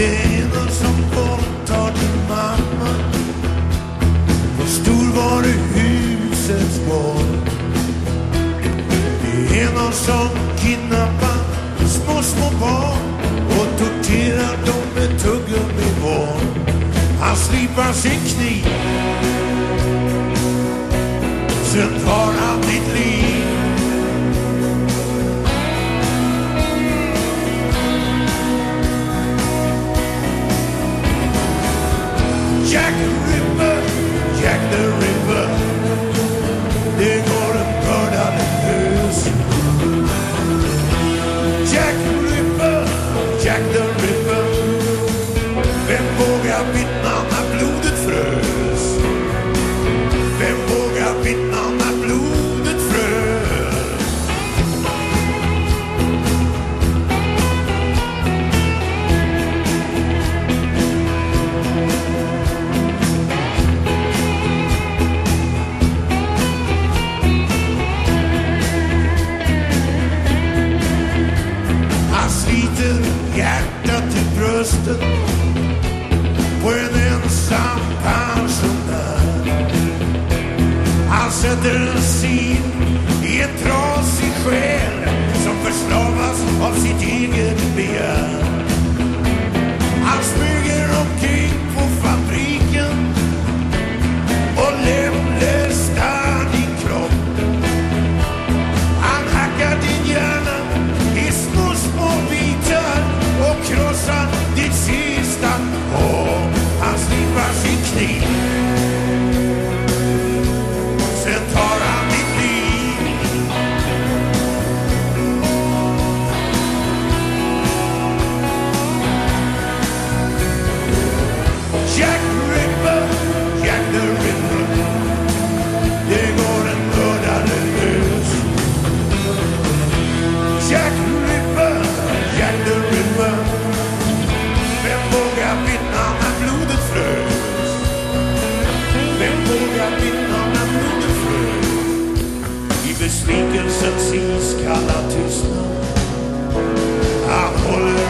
städer som våldtar din mamma. Hur stor var det är någon som kidnappar små, små barn och torterar dem med tuggummi-barn. Han slipar sin kniv. Sen tar han Denver. av sitt eget begär. Han smyger omkring på fabriken och lemlästar din kropp. Han hackar din hjärna i små, små bitar och krossar ditt sista hår. Besvikelsen iskalla tystnad Han håller